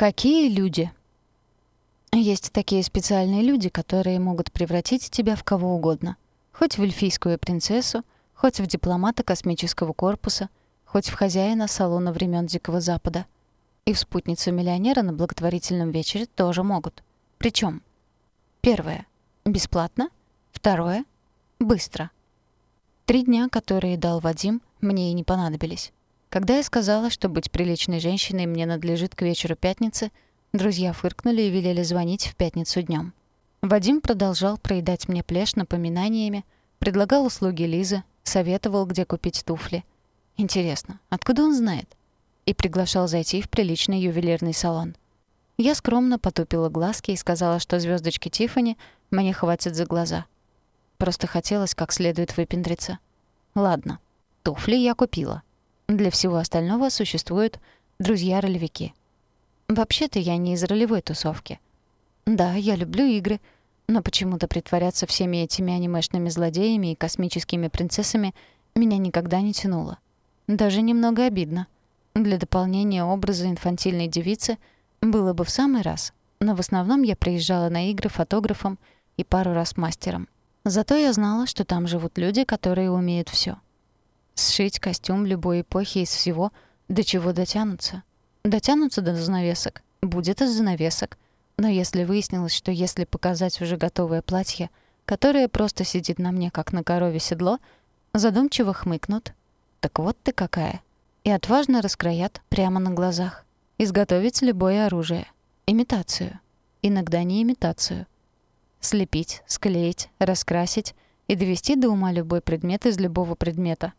Какие люди? Есть такие специальные люди, которые могут превратить тебя в кого угодно. Хоть в эльфийскую принцессу, хоть в дипломата космического корпуса, хоть в хозяина салона времен Дикого Запада. И в спутницу миллионера на благотворительном вечере тоже могут. Причем первое — бесплатно, второе — быстро. Три дня, которые дал Вадим, мне и не понадобились. Когда я сказала, что быть приличной женщиной мне надлежит к вечеру пятницы, друзья фыркнули и велели звонить в пятницу днем. Вадим продолжал проедать мне плешь напоминаниями, предлагал услуги Лизы, советовал, где купить туфли. Интересно, откуда он знает? И приглашал зайти в приличный ювелирный салон. Я скромно потупила глазки и сказала, что звездочки Тиффани мне хватит за глаза. Просто хотелось как следует выпендриться. Ладно, туфли я купила. Для всего остального существуют друзья-ролевики. Вообще-то я не из ролевой тусовки. Да, я люблю игры, но почему-то притворяться всеми этими анимешными злодеями и космическими принцессами меня никогда не тянуло. Даже немного обидно. Для дополнения образа инфантильной девицы было бы в самый раз, но в основном я приезжала на игры фотографом и пару раз мастером. Зато я знала, что там живут люди, которые умеют всё. Сшить костюм любой эпохи из всего, до чего дотянутся. Дотянутся до занавесок. Будет из занавесок. Но если выяснилось, что если показать уже готовое платье, которое просто сидит на мне, как на корове седло, задумчиво хмыкнут. Так вот ты какая. И отважно раскроят прямо на глазах. Изготовить любое оружие. Имитацию. Иногда не имитацию. Слепить, склеить, раскрасить и довести до ума любой предмет из любого предмета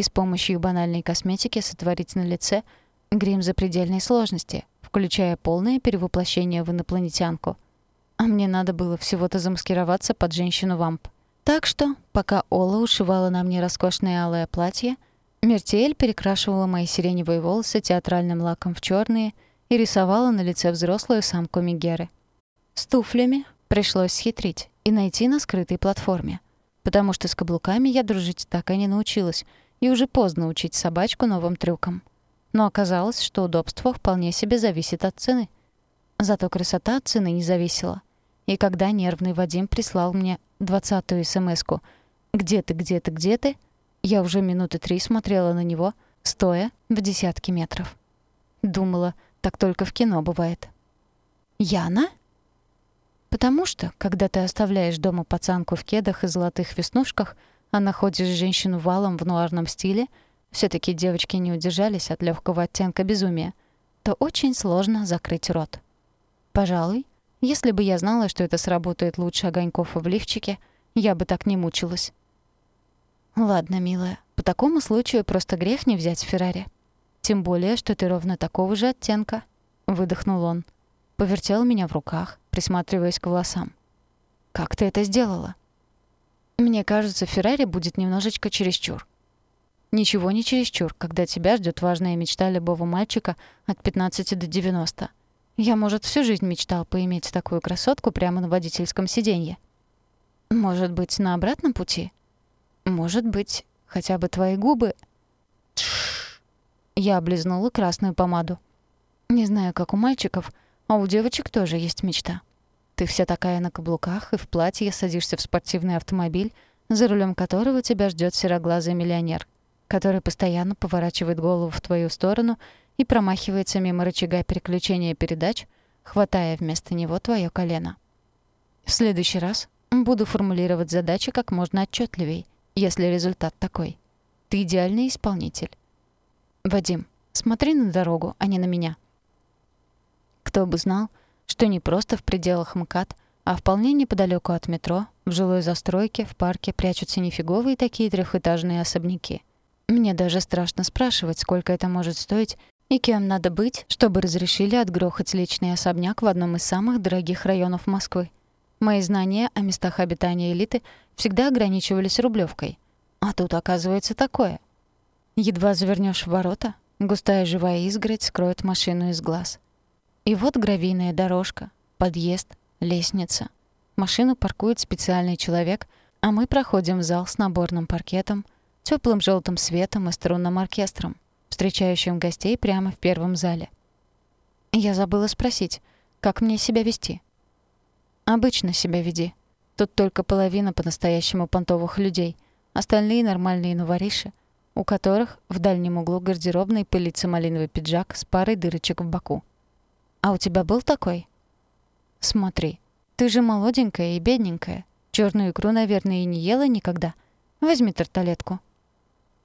и с помощью банальной косметики сотворить на лице грим запредельной сложности, включая полное перевоплощение в инопланетянку. А мне надо было всего-то замаскироваться под женщину-вамп. Так что, пока Ола ушивала на мне роскошное алое платье, Мертиэль перекрашивала мои сиреневые волосы театральным лаком в черные и рисовала на лице взрослую самку Мегеры. С туфлями пришлось схитрить и найти на скрытой платформе, потому что с каблуками я дружить так и не научилась — и уже поздно учить собачку новым трюкам. Но оказалось, что удобство вполне себе зависит от цены. Зато красота от цены не зависела. И когда нервный Вадим прислал мне двадцатую смс-ку «Где ты, где ты, где ты?», я уже минуты три смотрела на него, стоя в десятке метров. Думала, так только в кино бывает. «Яна?» Потому что, когда ты оставляешь дома пацанку в кедах и золотых веснушках — а находишь женщину валом в нуарном стиле, все таки девочки не удержались от легкого оттенка безумия, то очень сложно закрыть рот. Пожалуй, если бы я знала, что это сработает лучше огоньков в лифчике, я бы так не мучилась. Ладно, милая, по такому случаю просто грех не взять Феррари. Тем более, что ты ровно такого же оттенка, выдохнул он. Повертел меня в руках, присматриваясь к волосам. Как ты это сделала? Мне кажется, Феррари будет немножечко чересчур. Ничего не чересчур, когда тебя ждет важная мечта любого мальчика от 15 до 90. Я, может, всю жизнь мечтал поиметь такую красотку прямо на водительском сиденье. Может быть, на обратном пути? Может быть, хотя бы твои губы... Тш. Я облизнула красную помаду. Не знаю, как у мальчиков, а у девочек тоже есть мечта. Ты вся такая на каблуках и в платье садишься в спортивный автомобиль, за рулем которого тебя ждет сероглазый миллионер, который постоянно поворачивает голову в твою сторону и промахивается мимо рычага переключения передач, хватая вместо него твое колено. В следующий раз буду формулировать задачи как можно отчетливей, если результат такой. Ты идеальный исполнитель. Вадим, смотри на дорогу, а не на меня. Кто бы знал, что не просто в пределах МКАД, а вполне неподалеку от метро, в жилой застройке, в парке прячутся нифиговые такие трехэтажные особняки. Мне даже страшно спрашивать, сколько это может стоить и кем надо быть, чтобы разрешили отгрохать личный особняк в одном из самых дорогих районов Москвы. Мои знания о местах обитания элиты всегда ограничивались Рублевкой. А тут оказывается такое. Едва завернешь в ворота, густая живая изгородь скроет машину из глаз — и вот гравийная дорожка, подъезд, лестница. Машину паркует специальный человек, а мы проходим в зал с наборным паркетом, теплым желтым светом и струнным оркестром, встречающим гостей прямо в первом зале. Я забыла спросить, как мне себя вести? Обычно себя веди. Тут только половина по-настоящему понтовых людей. Остальные нормальные новориши, у которых в дальнем углу гардеробной пылится малиновый пиджак с парой дырочек в боку. А у тебя был такой? Смотри, ты же молоденькая и бедненькая. Черную икру, наверное, и не ела никогда. Возьми тарталетку.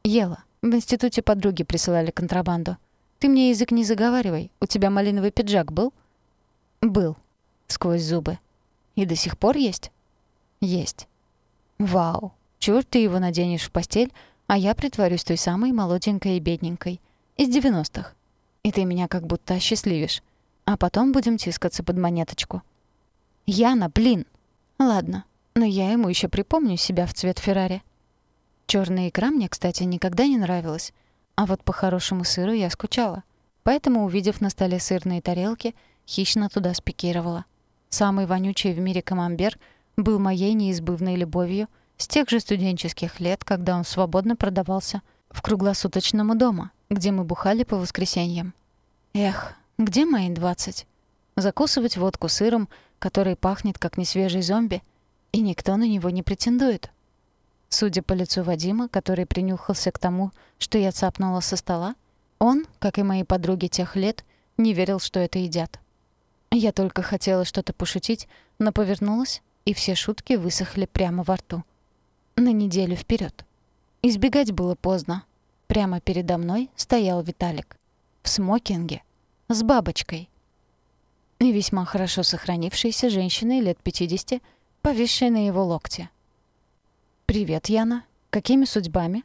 Ела. В институте подруги присылали контрабанду. Ты мне язык не заговаривай. У тебя малиновый пиджак был? Был. Сквозь зубы. И до сих пор есть? Есть. Вау. Чур ты его наденешь в постель, а я притворюсь той самой молоденькой и бедненькой. Из девяностых. И ты меня как будто осчастливишь. А потом будем тискаться под монеточку. Яна, блин! Ладно, но я ему еще припомню себя в цвет Феррари. Черная икра мне, кстати, никогда не нравилась. А вот по хорошему сыру я скучала. Поэтому, увидев на столе сырные тарелки, хищно туда спикировала. Самый вонючий в мире камамбер был моей неизбывной любовью с тех же студенческих лет, когда он свободно продавался в круглосуточном дома, где мы бухали по воскресеньям. Эх, где мои двадцать? Закусывать водку сыром, который пахнет как несвежий зомби, и никто на него не претендует. Судя по лицу Вадима, который принюхался к тому, что я цапнула со стола, он, как и мои подруги тех лет, не верил, что это едят. Я только хотела что-то пошутить, но повернулась, и все шутки высохли прямо во рту. На неделю вперед. Избегать было поздно. Прямо передо мной стоял Виталик. В смокинге. С бабочкой. И весьма хорошо сохранившейся женщиной лет 50, повисшей на его локте. «Привет, Яна. Какими судьбами?»